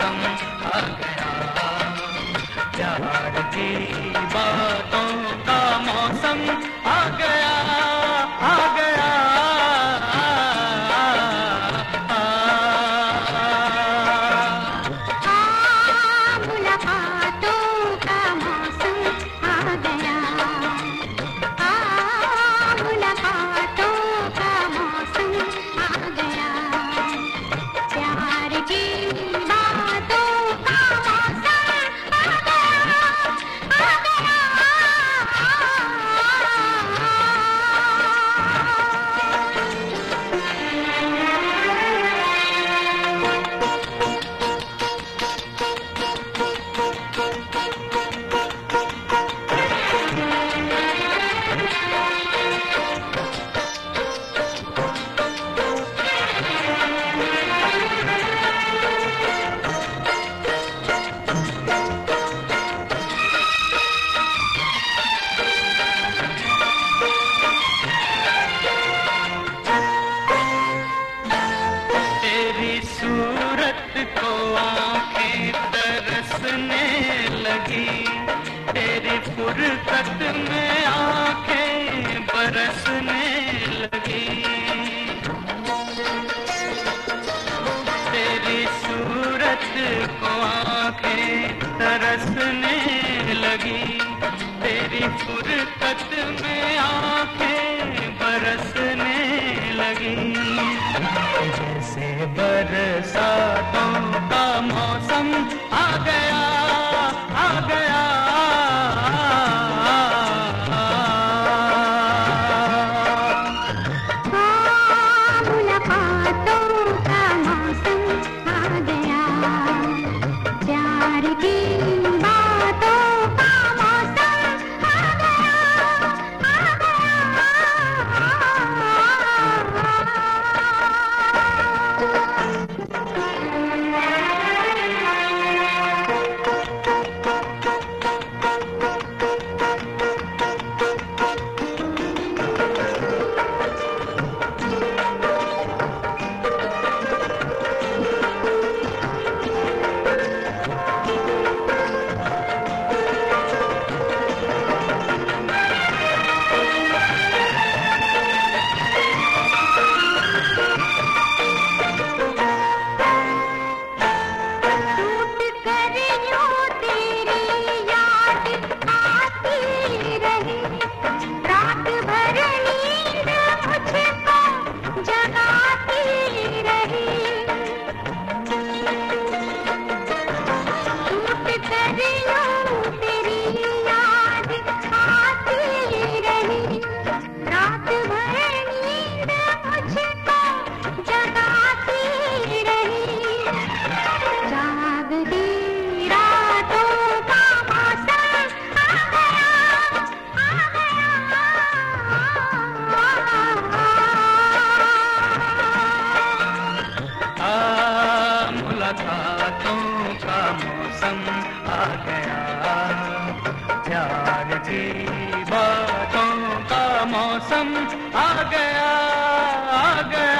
so much. हंसने लगी। तेरी पूरी बातों का मौसम आ गया। प्यार की बातों का मौसम आ गया आ गया।